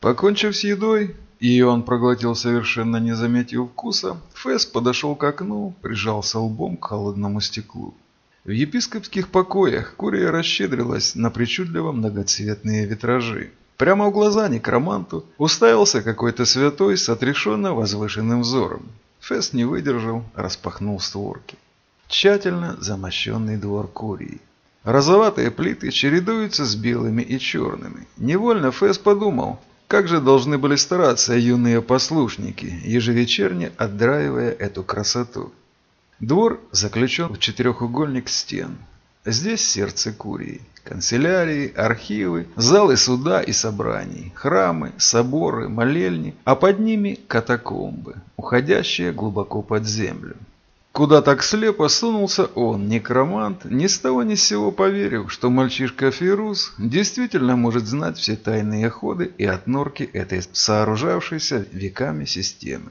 Покончив с едой, и он проглотил совершенно не заметив вкуса, Фэс подошел к окну, прижался лбом к холодному стеклу. В епископских покоях Курия расщедрилась на причудливо многоцветные витражи. Прямо в глаза некроманту уставился какой-то святой с отрешенно возвышенным взором. Фэс не выдержал, распахнул створки. Тщательно замощенный двор Курии. Розоватые плиты чередуются с белыми и черными. Невольно Фэс подумал, как же должны были стараться юные послушники, ежевечерне отдраивая эту красоту. Двор заключен в четырехугольник стен. Здесь сердце Курии. Канцелярии, архивы, залы суда и собраний, храмы, соборы, молельни, а под ними катакомбы, уходящие глубоко под землю. Куда так слепо сунулся он, некромант, ни с того ни с сего поверив, что мальчишка Фирус действительно может знать все тайные ходы и отнорки этой сооружавшейся веками системы.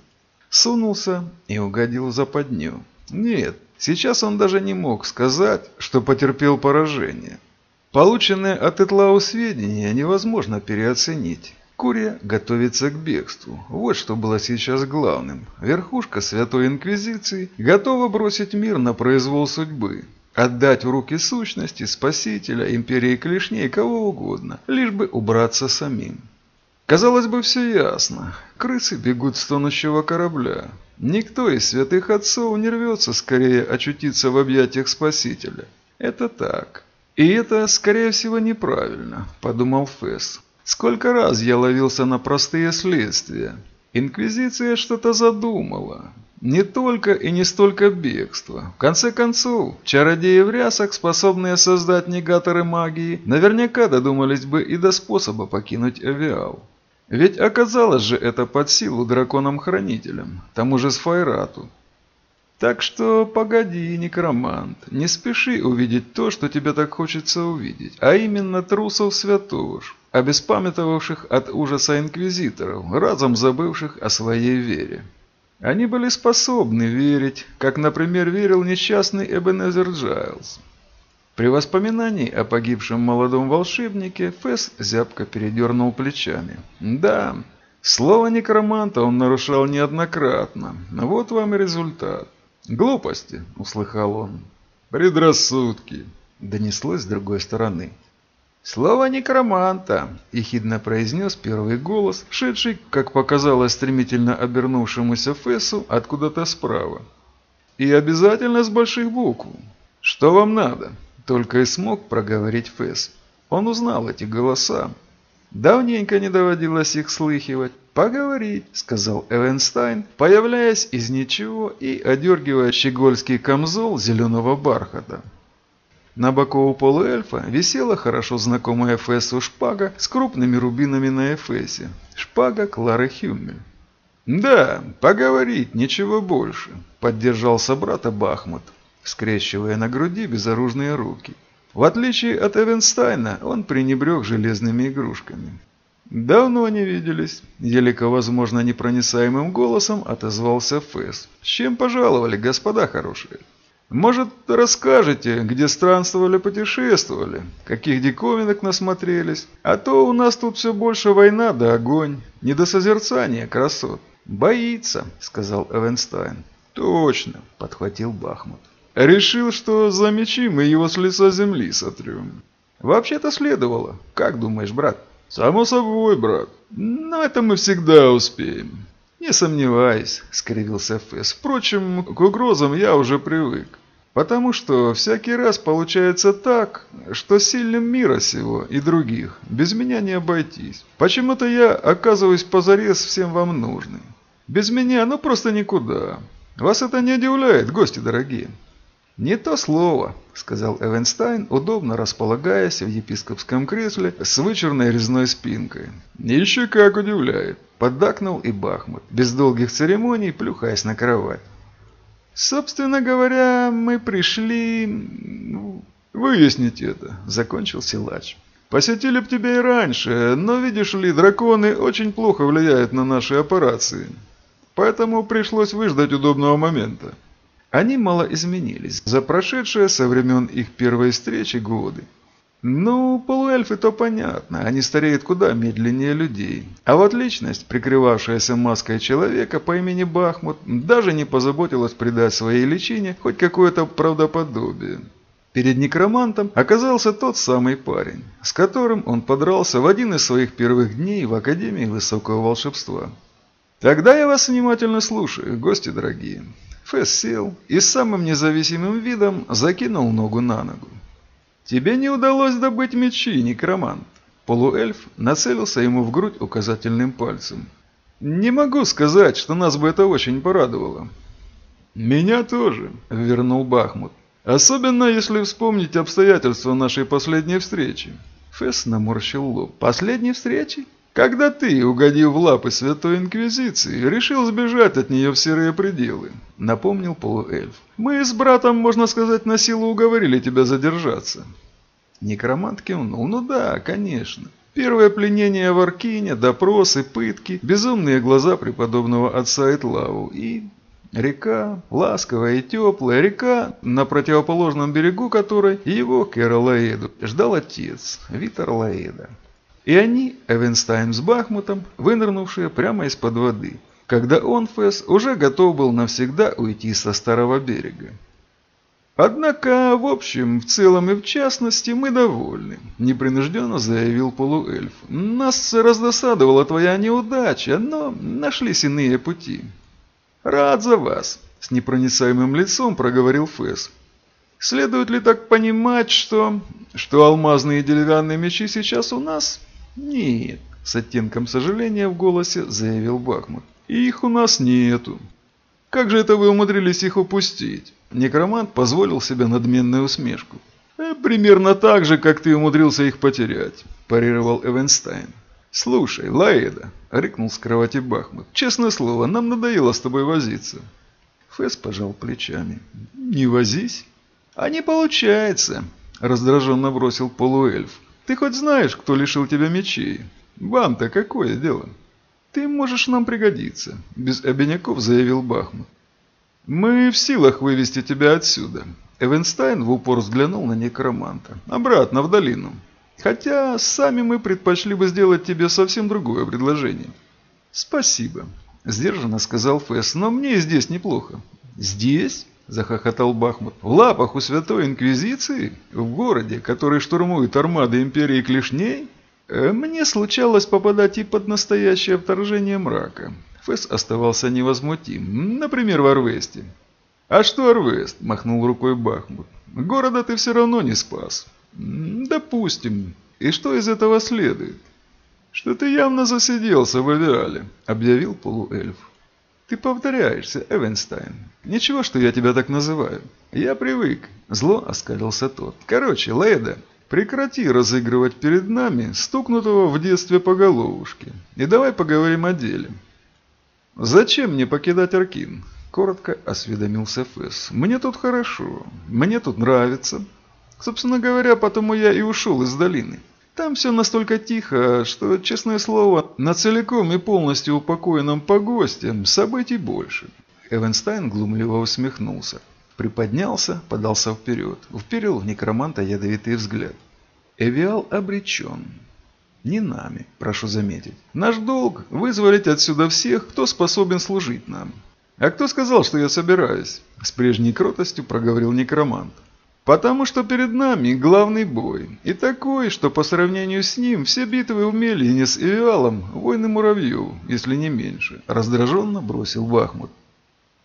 Сунулся и угодил в западню. Нет, сейчас он даже не мог сказать, что потерпел поражение. Полученные от Этлау сведения невозможно переоценить. Курия готовится к бегству. Вот что было сейчас главным. Верхушка Святой Инквизиции готова бросить мир на произвол судьбы. Отдать в руки сущности, спасителя, империи клешней, кого угодно, лишь бы убраться самим. Казалось бы, все ясно. Крысы бегут с тонущего корабля. Никто из святых отцов не рвется скорее очутиться в объятиях спасителя. Это так. И это, скорее всего, неправильно, подумал Фесс. Сколько раз я ловился на простые следствия. Инквизиция что-то задумала. Не только и не столько бегство. В конце концов, чародеи в рясах, способные создать негаторы магии, наверняка додумались бы и до способа покинуть авиал. Ведь оказалось же это под силу драконам-хранителям, тому же Сфайрату. Так что погоди, некромант, не спеши увидеть то, что тебе так хочется увидеть, а именно трусов святош, обеспамятовавших от ужаса инквизиторов, разом забывших о своей вере. Они были способны верить, как, например, верил несчастный Эбенезер Джайлз. При воспоминании о погибшем молодом волшебнике Фесс зябко передернул плечами. Да, слово некроманта он нарушал неоднократно. Вот вам и результат. «Глупости!» – услыхал он. «Предрассудки!» – донеслось с другой стороны. «Слово некроманта!» – ехидно произнес первый голос, шедший, как показалось стремительно обернувшемуся Фессу, откуда-то справа. «И обязательно с больших букв. Что вам надо?» – только и смог проговорить Фесс. Он узнал эти голоса. Давненько не доводилось их слыхивать. «Поговорить», — сказал Эвенстайн, появляясь из ничего и одергивая щегольский камзол зеленого бархата. На боку у полуэльфа висела хорошо знакомая Фессу шпага с крупными рубинами на эфесе. Шпага Клары Хюммель. «Да, поговорить, ничего больше», — поддержал собрата Бахмут, скрещивая на груди безоружные руки. В отличие от Эвенстайна, он пренебрег железными игрушками. «Давно не виделись», – елико, возможно, непроницаемым голосом отозвался Фэс. «С чем пожаловали, господа хорошие? Может, расскажете, где странствовали, путешествовали, каких диковинок насмотрелись? А то у нас тут все больше война да огонь, не до созерцания красот». «Боится», – сказал Эвенстайн. «Точно», – подхватил Бахмут. «Решил, что замечим и его с лица земли сотрем». «Вообще-то следовало. Как думаешь, брат?» «Само собой, брат. Но это мы всегда успеем». «Не сомневаюсь», — скривился Фэс. «Впрочем, к угрозам я уже привык. Потому что всякий раз получается так, что сильным мира сего и других без меня не обойтись. Почему-то я оказываюсь позарез всем вам нужным. Без меня ну просто никуда. Вас это не удивляет, гости дорогие?» «Не то слово», — сказал Эвенстайн, удобно располагаясь в епископском кресле с вычурной резной спинкой. «Еще как удивляет», — поддакнул и Бахмут, без долгих церемоний плюхаясь на кровать. «Собственно говоря, мы пришли... Ну, выяснить это», — закончил силач. «Посетили б тебя и раньше, но, видишь ли, драконы очень плохо влияют на наши операции. Поэтому пришлось выждать удобного момента». Они мало изменились за прошедшие со времен их первой встречи годы. Ну, полуэльфы то понятно, они стареют куда медленнее людей. А вот личность, прикрывавшаяся маской человека по имени Бахмут, даже не позаботилась придать своей личине хоть какое-то правдоподобие. Перед некромантом оказался тот самый парень, с которым он подрался в один из своих первых дней в Академии Высокого Волшебства. «Тогда я вас внимательно слушаю, гости дорогие». Фэс сел и самым независимым видом закинул ногу на ногу. «Тебе не удалось добыть мечи, некромант!» Полуэльф нацелился ему в грудь указательным пальцем. «Не могу сказать, что нас бы это очень порадовало». «Меня тоже», — вернул Бахмут. «Особенно, если вспомнить обстоятельства нашей последней встречи». Фесс наморщил лоб. «Последней встречи? Когда ты, угодив в лапы Святой Инквизиции, решил сбежать от нее в серые пределы, напомнил полуэльф. Мы с братом, можно сказать, на силу уговорили тебя задержаться. Некромант кивнул. Ну да, конечно. Первое пленение в Аркине, допросы, пытки, безумные глаза преподобного отца Этлаву и... Река, ласковая и теплая река, на противоположном берегу которой его, Кэра Лаэду, ждал отец, Витер Лаэда. И они, Эвенстайн с Бахмутом, вынырнувшие прямо из-под воды, когда он, Фэс, уже готов был навсегда уйти со старого берега. «Однако, в общем, в целом и в частности, мы довольны», – непринужденно заявил полуэльф. «Нас раздосадовала твоя неудача, но нашлись иные пути». «Рад за вас», – с непроницаемым лицом проговорил Фэс. «Следует ли так понимать, что... что алмазные и деревянные мечи сейчас у нас?» «Нет», – с оттенком сожаления в голосе заявил Бахмут. «Их у нас нету». «Как же это вы умудрились их упустить?» Некромант позволил себе надменную усмешку. «Э, «Примерно так же, как ты умудрился их потерять», – парировал Эвенстайн. «Слушай, Лаэда», – рыкнул с кровати Бахмут, – «честное слово, нам надоело с тобой возиться». Фэс пожал плечами. «Не возись». «А не получается», – раздраженно бросил полуэльф. Ты хоть знаешь, кто лишил тебя мечей? Вам-то какое дело? Ты можешь нам пригодиться, без обиняков заявил Бахмут. Мы в силах вывести тебя отсюда. Эвенстайн в упор взглянул на некроманта. Обратно в долину. Хотя сами мы предпочли бы сделать тебе совсем другое предложение. Спасибо, сдержанно сказал Фэс, но мне здесь неплохо. Здесь? Захохотал Бахмут. «В лапах у Святой Инквизиции? В городе, который штурмует армады Империи Клешней? Э, мне случалось попадать и под настоящее вторжение мрака». Фэс оставался невозмутим. Например, в Арвесте. «А что Арвест?» – махнул рукой Бахмут. «Города ты все равно не спас». «Допустим. И что из этого следует?» «Что ты явно засиделся в Эвиале», – объявил полуэльф. «Ты повторяешься, Эвенстайн. Ничего, что я тебя так называю. Я привык». Зло оскалился тот. «Короче, Лаэда, прекрати разыгрывать перед нами стукнутого в детстве по головушке. И давай поговорим о деле». «Зачем мне покидать Аркин?» Коротко осведомился Фэс. «Мне тут хорошо. Мне тут нравится. Собственно говоря, потому я и ушел из долины. Там все настолько тихо, что, честное слово, на целиком и полностью упокоенном погосте событий больше. Эвенстайн глумливо усмехнулся. Приподнялся, подался вперед, вперил в некроманта ядовитый взгляд. Эвиал обречен. Не нами, прошу заметить. Наш долг – вызволить отсюда всех, кто способен служить нам. А кто сказал, что я собираюсь? С прежней кротостью проговорил некромант. Потому что перед нами главный бой. И такой, что по сравнению с ним все битвы в Мелине с Ивиалом войны муравьев, если не меньше. Раздраженно бросил Бахмут.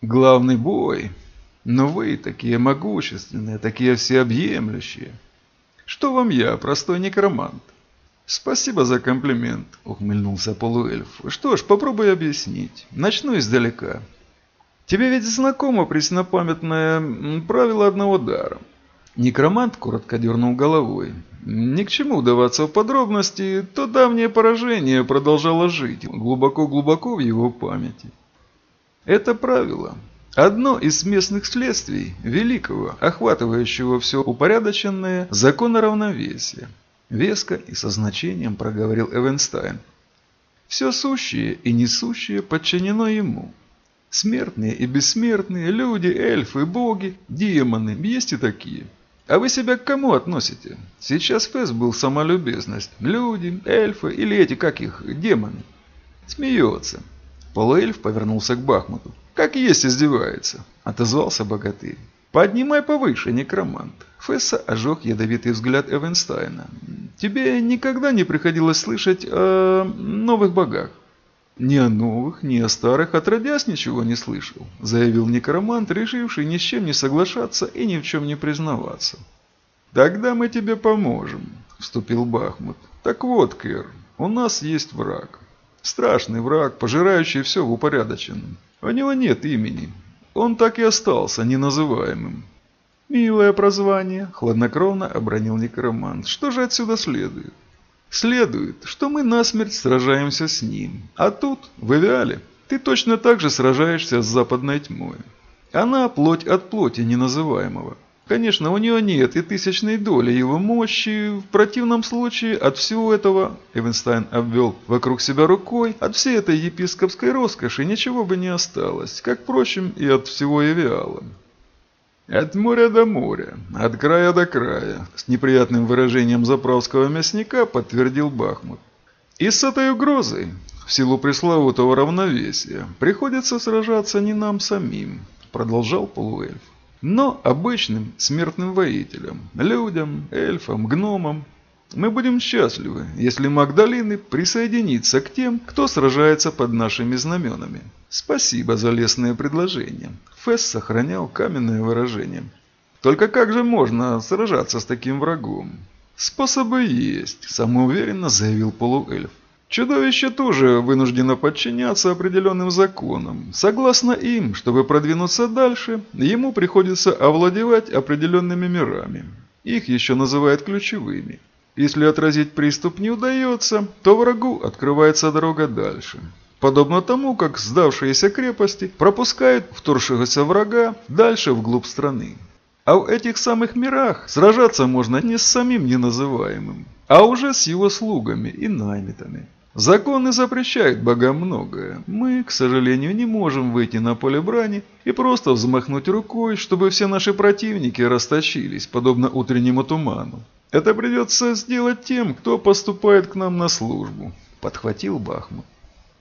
Главный бой. Но вы такие могущественные, такие всеобъемлющие. Что вам я, простой некромант? Спасибо за комплимент, ухмыльнулся полуэльф. Что ж, попробуй объяснить. Начну издалека. Тебе ведь знакомо преснопамятное правило одного дара. Некромант коротко дернул головой. Ни к чему вдаваться в подробности, то давнее поражение продолжало жить глубоко-глубоко в его памяти. Это правило. Одно из местных следствий великого, охватывающего все упорядоченное закона равновесия. Веско и со значением проговорил Эвенстайн. Все сущее и несущее подчинено ему. Смертные и бессмертные, люди, эльфы, боги, демоны, есть и такие – А вы себя к кому относите? Сейчас Фэс был сама любезность. Люди, эльфы или эти, как их, демоны. Смеется. Полуэльф повернулся к Бахмуту. Как есть издевается, отозвался богатырь. Поднимай повыше, некромант. Фесса ожег ядовитый взгляд Эвенстайна. Тебе никогда не приходилось слышать о новых богах? «Ни о новых, ни о старых отродясь ничего не слышал», – заявил некромант, решивший ни с чем не соглашаться и ни в чем не признаваться. «Тогда мы тебе поможем», – вступил Бахмут. «Так вот, Кэр, у нас есть враг. Страшный враг, пожирающий все в упорядоченном. У него нет имени. Он так и остался неназываемым». «Милое прозвание», – хладнокровно обронил некромант. «Что же отсюда следует?» Следует, что мы насмерть сражаемся с ним. А тут, в Эвиале, ты точно так же сражаешься с западной тьмой. Она плоть от плоти неназываемого. Конечно, у нее нет и тысячной доли его мощи. В противном случае от всего этого, Эвенстайн обвел вокруг себя рукой, от всей этой епископской роскоши ничего бы не осталось, как, впрочем, и от всего Эвиала. От моря до моря, от края до края, с неприятным выражением заправского мясника подтвердил Бахмут. И с этой угрозой, в силу пресловутого равновесия, приходится сражаться не нам самим, продолжал полуэльф, но обычным смертным воителям, людям, эльфам, гномам, мы будем счастливы, если Магдалины присоединится к тем, кто сражается под нашими знаменами. Спасибо за лестное предложение. Фесс сохранял каменное выражение. Только как же можно сражаться с таким врагом? Способы есть, самоуверенно заявил полуэльф. Чудовище тоже вынуждено подчиняться определенным законам. Согласно им, чтобы продвинуться дальше, ему приходится овладевать определенными мирами. Их еще называют ключевыми. Если отразить приступ не удается, то врагу открывается дорога дальше. Подобно тому, как сдавшиеся крепости пропускают вторгшегося врага дальше вглубь страны. А в этих самых мирах сражаться можно не с самим неназываемым, а уже с его слугами и наймитами. Законы запрещают богам многое. Мы, к сожалению, не можем выйти на поле брани и просто взмахнуть рукой, чтобы все наши противники расточились, подобно утреннему туману. Это придется сделать тем, кто поступает к нам на службу», – подхватил Бахмут.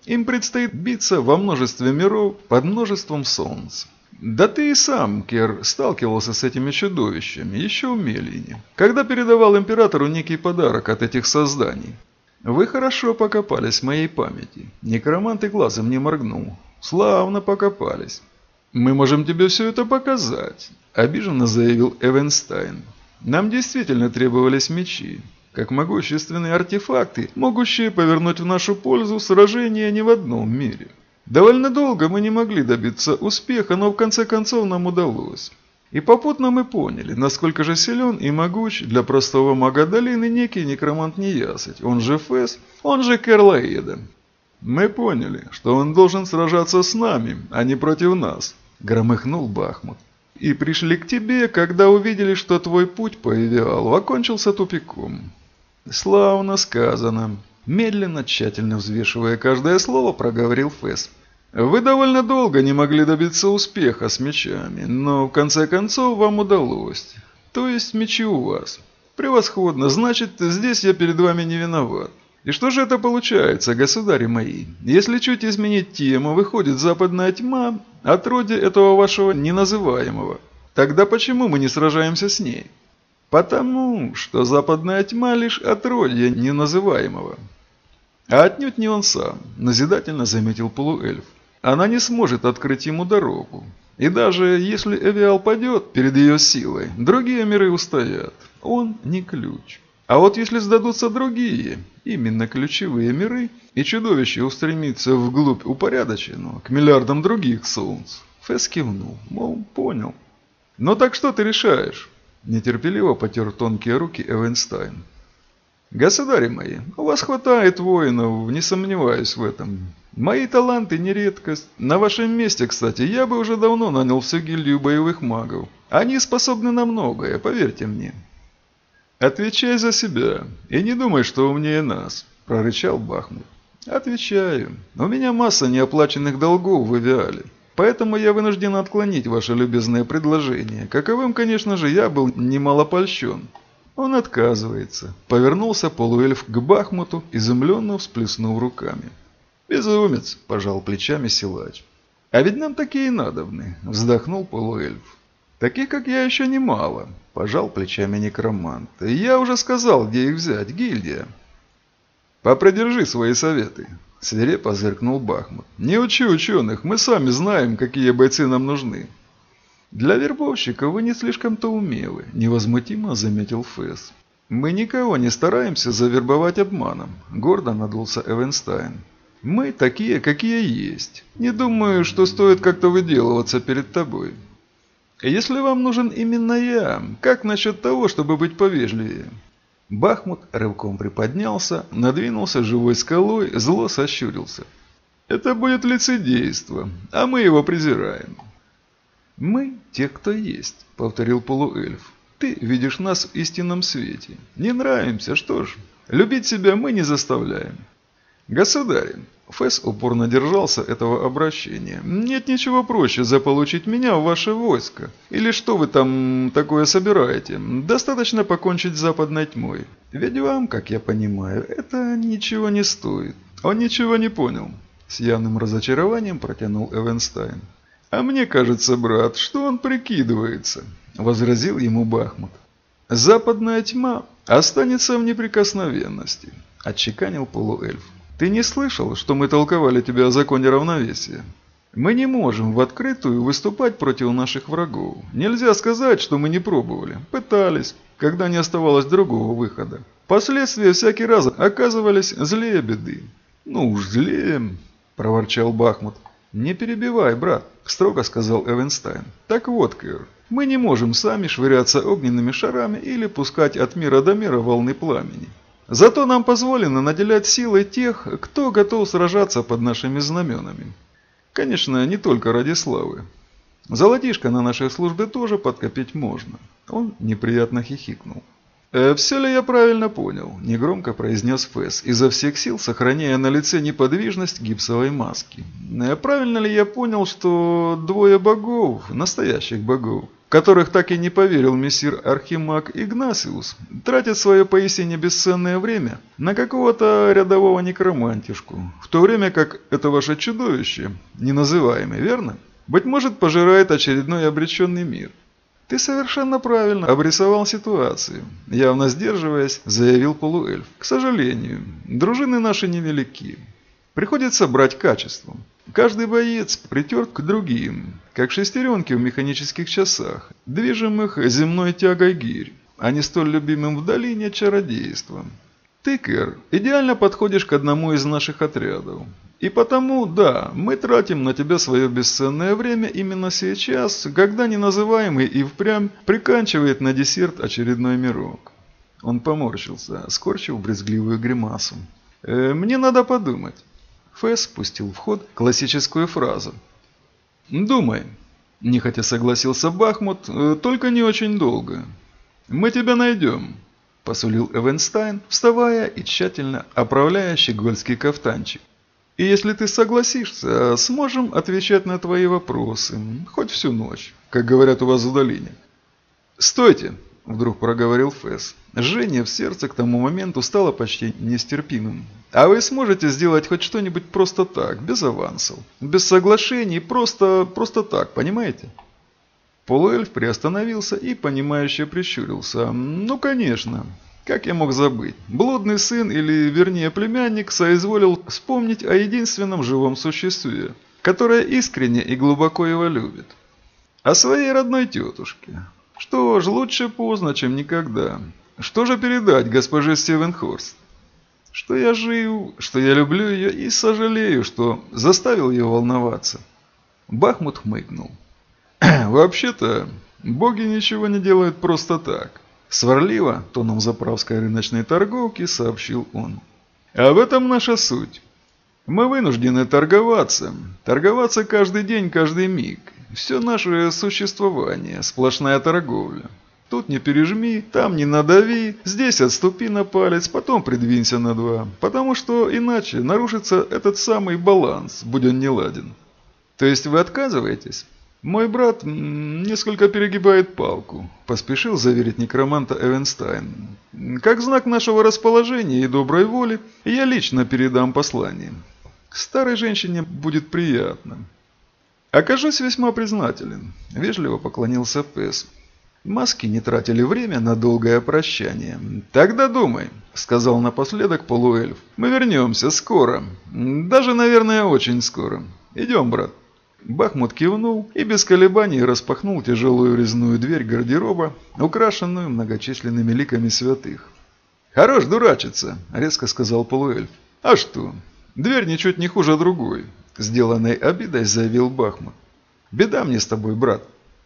«Им предстоит биться во множестве миров под множеством солнц. Да ты и сам, Кер, сталкивался с этими чудовищами, еще в Мелине, когда передавал императору некий подарок от этих созданий. Вы хорошо покопались в моей памяти. Некромант и глазом не моргнул. Славно покопались. Мы можем тебе все это показать», – обиженно заявил Эвенстайн. Нам действительно требовались мечи, как могущественные артефакты, могущие повернуть в нашу пользу сражения не в одном мире. Довольно долго мы не могли добиться успеха, но в конце концов нам удалось. И попутно мы поняли, насколько же силен и могуч для простого мага долины некий некромант Неясыть, он же Фэс, он же Керлаэда. Мы поняли, что он должен сражаться с нами, а не против нас, громыхнул Бахмут и пришли к тебе, когда увидели, что твой путь по Эвиалу окончился тупиком. Славно сказано. Медленно, тщательно взвешивая каждое слово, проговорил Фэс. Вы довольно долго не могли добиться успеха с мечами, но в конце концов вам удалось. То есть мечи у вас. Превосходно, значит, здесь я перед вами не виноват. И что же это получается, государи мои? Если чуть изменить тему, выходит западная тьма, отродье этого вашего неназываемого. Тогда почему мы не сражаемся с ней? Потому что западная тьма лишь отродье неназываемого. А отнюдь не он сам, назидательно заметил полуэльф. Она не сможет открыть ему дорогу. И даже если Эвиал падет перед ее силой, другие миры устоят. Он не ключ. А вот если сдадутся другие, именно ключевые миры, и чудовище устремится вглубь упорядоченного, к миллиардам других солнц, Фэс кивнул, мол, понял. «Ну так что ты решаешь?» Нетерпеливо потер тонкие руки Эвенстайн. «Государи мои, у вас хватает воинов, не сомневаюсь в этом. Мои таланты не редкость. На вашем месте, кстати, я бы уже давно нанял всю гильдию боевых магов. Они способны на многое, поверьте мне. «Отвечай за себя и не думай, что умнее нас», – прорычал Бахмут. «Отвечаю. У меня масса неоплаченных долгов в Эвиале. Поэтому я вынужден отклонить ваше любезное предложение. Каковым, конечно же, я был немало польщен. Он отказывается. Повернулся полуэльф к Бахмуту, изумленно всплеснув руками. «Безумец!» – пожал плечами силач. «А ведь нам такие надобны!» – вздохнул полуэльф. «Таких, как я, еще немало!» – пожал плечами некромант. «Я уже сказал, где их взять, гильдия!» «Попридержи свои советы!» – свирепо зыркнул Бахмут. «Не учи ученых, мы сами знаем, какие бойцы нам нужны!» «Для вербовщика вы не слишком-то умелы», – невозмутимо заметил Фэс. «Мы никого не стараемся завербовать обманом», – гордо надулся Эвенстайн. Мы такие, какие есть. Не думаю, что стоит как-то выделываться перед тобой. Если вам нужен именно я, как насчет того, чтобы быть повежливее?» Бахмут рывком приподнялся, надвинулся живой скалой, зло сощурился. «Это будет лицедейство, а мы его презираем». «Мы те, кто есть», — повторил полуэльф. «Ты видишь нас в истинном свете. Не нравимся, что ж, любить себя мы не заставляем. «Государь!» Фэс упорно держался этого обращения. «Нет ничего проще заполучить меня в ваше войско. Или что вы там такое собираете? Достаточно покончить с западной тьмой. Ведь вам, как я понимаю, это ничего не стоит». «Он ничего не понял», — с явным разочарованием протянул Эвенстайн. «А мне кажется, брат, что он прикидывается», — возразил ему Бахмут. «Западная тьма останется в неприкосновенности», — отчеканил полуэльф. Ты не слышал, что мы толковали тебе о законе равновесия? Мы не можем в открытую выступать против наших врагов. Нельзя сказать, что мы не пробовали. Пытались, когда не оставалось другого выхода. Последствия всякий раз оказывались злее беды. Ну уж злее, проворчал Бахмут. «Не перебивай, брат», – строго сказал Эвенстайн. «Так вот, Кэр, мы не можем сами швыряться огненными шарами или пускать от мира до мира волны пламени. Зато нам позволено наделять силой тех, кто готов сражаться под нашими знаменами. Конечно, не только ради славы. Золотишко на нашей службе тоже подкопить можно. Он неприятно хихикнул. «Э, «Все ли я правильно понял?» – негромко произнес Фэс, изо всех сил сохраняя на лице неподвижность гипсовой маски. «Э, «Правильно ли я понял, что двое богов, настоящих богов, которых так и не поверил мессир Архимаг Игнасиус, тратят свое поистине бесценное время на какого-то рядового некромантишку, в то время как это ваше чудовище, неназываемое, верно? Быть может, пожирает очередной обреченный мир». «Ты совершенно правильно обрисовал ситуацию», – явно сдерживаясь, заявил полуэльф. «К сожалению, дружины наши невелики. Приходится брать качеством. Каждый боец притерт к другим, как шестеренки в механических часах, движимых земной тягой гирь, а не столь любимым в долине чародейством. Ты, Кэр, идеально подходишь к одному из наших отрядов. И потому, да, мы тратим на тебя свое бесценное время именно сейчас, когда неназываемый и впрямь приканчивает на десерт очередной мирок. Он поморщился, скорчив брезгливую гримасу. «Э, «Мне надо подумать». Фэс пустил в ход классическую фразу. «Думай», – нехотя согласился Бахмут, «э, – «только не очень долго. Мы тебя найдем». – посулил Эвенстайн, вставая и тщательно оправляя щегольский кафтанчик. «И если ты согласишься, сможем отвечать на твои вопросы, хоть всю ночь, как говорят у вас в долине». «Стойте!» – вдруг проговорил Фэс. Жжение в сердце к тому моменту стало почти нестерпимым. «А вы сможете сделать хоть что-нибудь просто так, без авансов, без соглашений, просто, просто так, понимаете?» Полуэльф приостановился и, понимающе прищурился. «Ну, конечно. Как я мог забыть? Блудный сын, или вернее племянник, соизволил вспомнить о единственном живом существе, которое искренне и глубоко его любит. О своей родной тетушке. Что ж, лучше поздно, чем никогда. Что же передать госпоже Стивенхорст? Что я жив, что я люблю ее и сожалею, что заставил ее волноваться». Бахмут хмыкнул. «Вообще-то, боги ничего не делают просто так», – сварливо, тоном заправской рыночной торговки, сообщил он. «А в этом наша суть. Мы вынуждены торговаться, торговаться каждый день, каждый миг. Все наше существование – сплошная торговля. Тут не пережми, там не надави, здесь отступи на палец, потом придвинься на два, потому что иначе нарушится этот самый баланс, будь он не ладен». То есть вы отказываетесь? Мой брат несколько перегибает палку, поспешил заверить некроманта Эвенстайн. Как знак нашего расположения и доброй воли, я лично передам послание. Старой женщине будет приятно. Окажусь весьма признателен, вежливо поклонился Фэс. Маски не тратили время на долгое прощание. «Тогда думай», — сказал напоследок полуэльф. «Мы вернемся скоро. Даже, наверное, очень скоро. Идем, брат». Бахмут кивнул и без колебаний распахнул тяжелую резную дверь гардероба, украшенную многочисленными ликами святых. «Хорош дурачиться», — резко сказал полуэльф. «А что? Дверь ничуть не хуже другой», — с деланной обидой заявил Бахмут. «Беда мне с тобой, брат.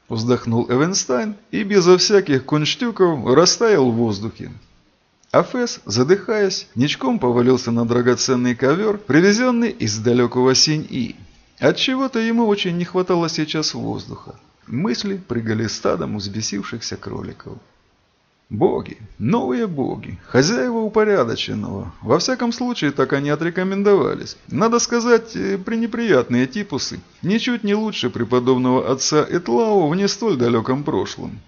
Вздохнул Эвенстайн и безо всяких кунштюков растаял в воздухе. Афес, задыхаясь, ничком повалился на драгоценный ковер, привезенный из далекого Синь-И. Отчего-то ему очень не хватало сейчас воздуха. Мысли прыгали стадом взбесившихся кроликов. Боги, новые боги, хозяева упорядоченного. Во всяком случае, так они отрекомендовались. Надо сказать, э, пренеприятные типусы. Ничуть не лучше преподобного отца Этлау в не столь далеком прошлом.